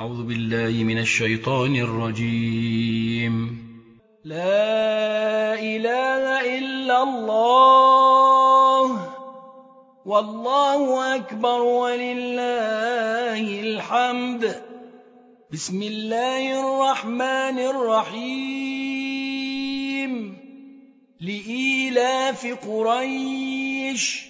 أعوذ بالله من الشيطان الرجيم. لا إله إلا الله. والله أكبر ولله الحمد. بسم الله الرحمن الرحيم. لإيلاف قريش.